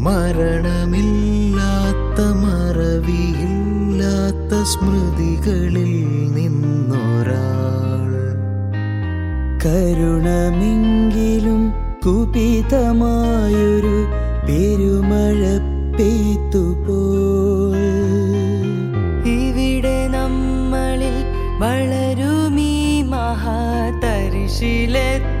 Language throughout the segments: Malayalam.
മരണമില്ലാത്ത മറവിയില്ലാത്ത സ്മൃതികളിൽ നിന്നൊരാൾ. കരുണമെങ്കിലും കുപിതമായൊരു പെരുമഴ പെയ്ത്തുപോൽ. ഇവിടെ നമ്മളിൽ വളരുമീ മഹാതരിശിലെത്തുന്നുവോ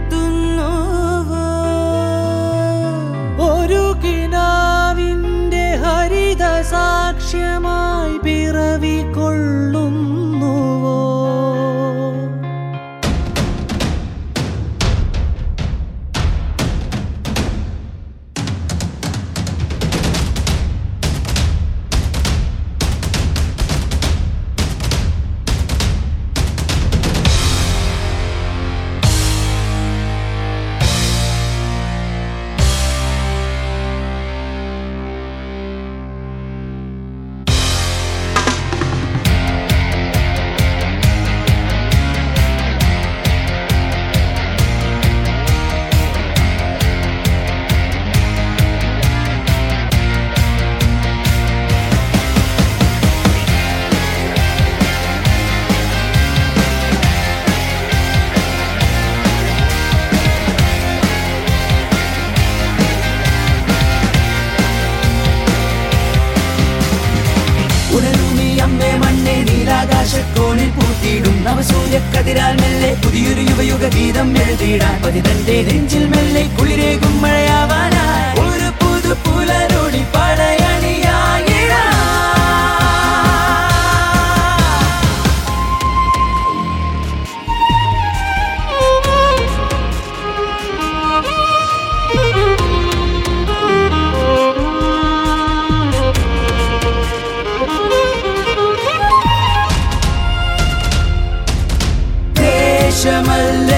നവസൂര്യക്കതിരാൽ മെല്ലെ പുതിയൊരു യുവയുഗ ഗീതം എഴുതിയിടാൻ പതിതന്റെ നെഞ്ചിൽ മെല്ലെ കുളിരേകും മഴയാവാനായി شمل